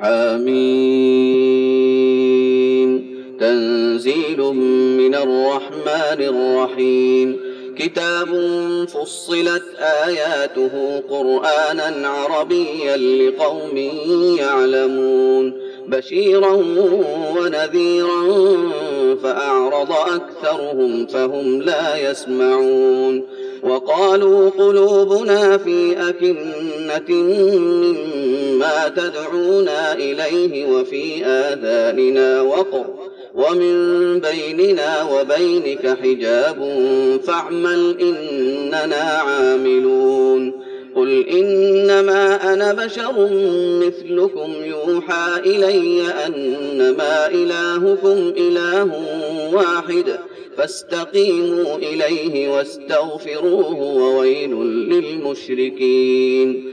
حميم. تنزيل من الرحمن الرحيم. كتاب فصلت آياته قرآنا عربيا لقوم يعلمون. بشيرا ونذيرا فأعرض أكثرهم فهم لا يسمعون. وقالوا قلوبنا في أكنة مما تدعونا إليه وفي آذاننا وقر ومن بيننا وبينك حجاب فاعمل إننا عاملون قل إنما أنا بشر مثلكم يوحى إلي أنما إلهكم إله واحد فاستقيموا إليه واستغفروه وويل للمشركين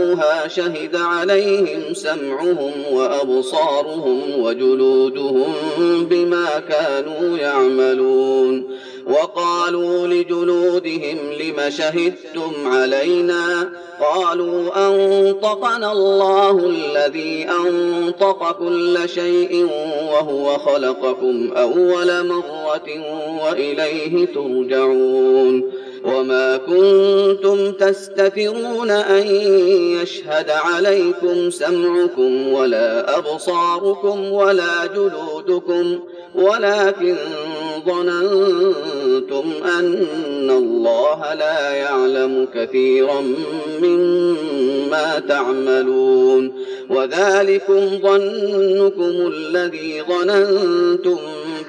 جاءوها شهد عليهم سمعهم وأبصارهم وجلودهم بما كانوا يعملون. وقالوا لجلودهم لم شهدتم علينا؟ قالوا أنطقنا الله الذي أنطق كل شيء وهو خلقكم أول مرة وإليه ترجعون. وما كنتم تستترون أن يشهد عليكم سمعكم ولا أبصاركم ولا جلودكم ولكن ظننتم أن الله لا يعلم كثيرا مما تعملون وذلكم ظنكم الذي ظننتم